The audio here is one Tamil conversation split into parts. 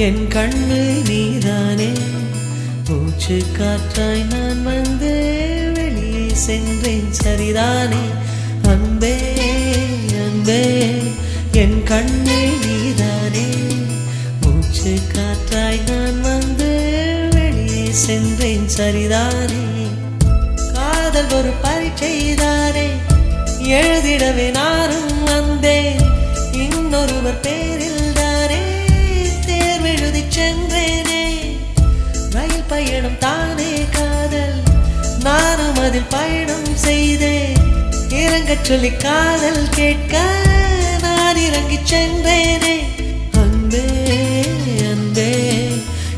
என் கண்ணு நீதானே மூச்சு காற்றாய் நான் வந்து வெளியே சென்றேன் சரிதானே? அன்பே அன்பே என் கண்ணு நீதானே மூச்சு காற்றாய் நான் வந்து வெளியே சென்றேன் சரிதானே? காதல் ஒரு பரீட்சைதானே எழுதிடவே நான் சொல்லி காதல் கேட்க நான் இறங்கி சென்றேனே. அன்பே அன்பே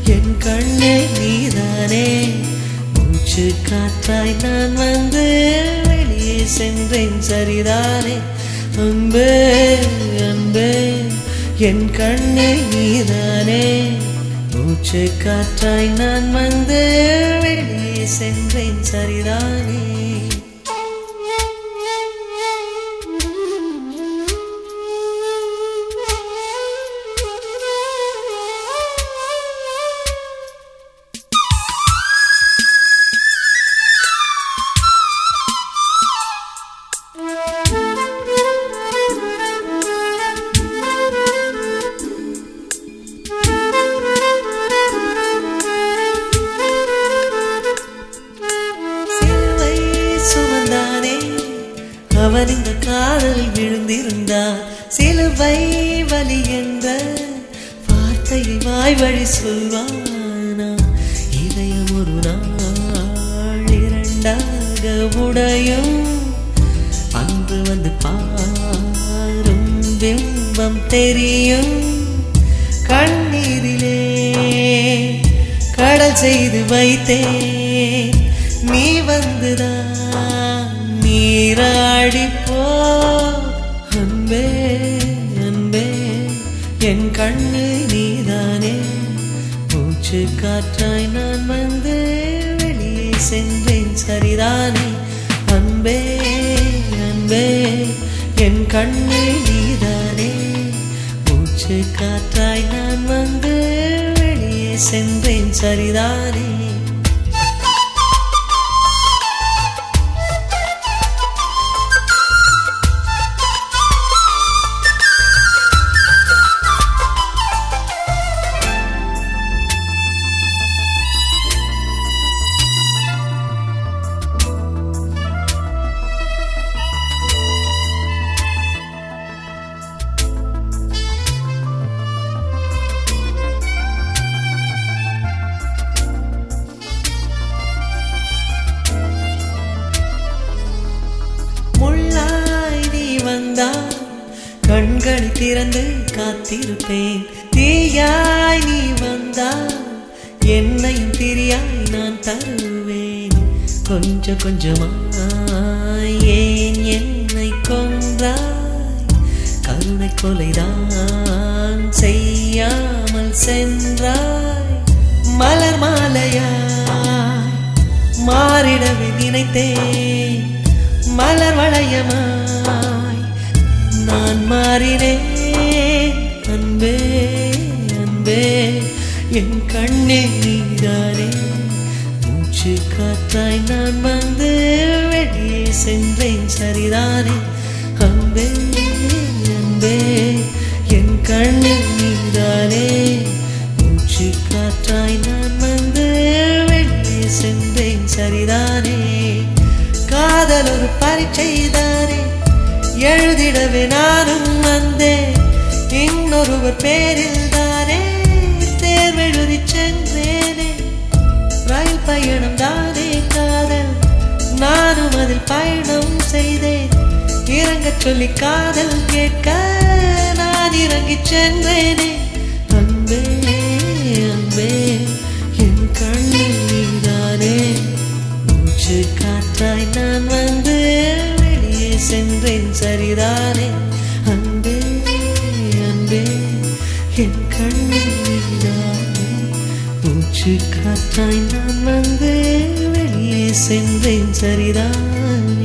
என் கண்ணே நீதானே. மூச்சு காற்றாய் நான் வந்து வெளியே சென்றேன் சரிதானே. அன்பே அன்பே என் கண்ணே நீதானே. மூச்சு காற்றாய் நான் வந்து வெளியே சென்றேன் சரிதானே. அவன் இந்த காதல் விழுந்திருந்தான் சிலுவை வலி என்ற வார்த்தையை வாய் வழி சொல்வானா? இதயம் ஒரு நாள் இரண்டாக உடையும். அன்று வந்து பாரும் பிம்பம் தெரியும். கண்ணீரிலே கடல் செய்து வைத்தேன். நீ வந்துதான் கண்ணு நீதானே? மூச்சு காற்றாய் நான் வந்து வெளியே சென்றேன். சரிதானே? அன்பே அன்பே என் கண்ணு நீதானே? மூச்சு காற்றாய் நான் வந்து வெளியே சென்றேன். சரிதானே? திறந்து காத்திருப்பேன். தீயாய் நீ வந்தால் என்னையும் திரியாய் நான் தருவேன். கொஞ்சம் கொஞ்சமாய் ஏன் என்னை கொன்றாய்? கருணை கொலைதான் செய்யாமல் சென்றாய். மலர் மாலையாய் மாறிடவே நினைத்தேன். மலர் வளையமாய் நான் மாறினேன். என் கண்ணே நீதானே. மூச்சு காற்றாய் நான் வந்து வெளியே சென்றேன் சரிதானே. அன்பே அன்பே என் கண்ணே நீதானே. மூச்சு காற்றாய் நான் வந்து வெளியே சென்றேன் சரிதானே. காதல் ஒரு பரீட்சைதானே எழுதிடவே நானும் வந்தேன். இன்னொருவர் பேரில் தான் பயணம் தானே காதல். நானும் அதில் பயணம் செய்தேன். இறங்க சொல்லி காதல் கேட்க நான் இறங்கி சென்றேனே. அன்பே அன்பே என் கண்ணில் நீதானே. மூச்சு காற்றாய் நான் வந்து தாய் நான் வந்து வெளியே சென்றேன் சரிதான்.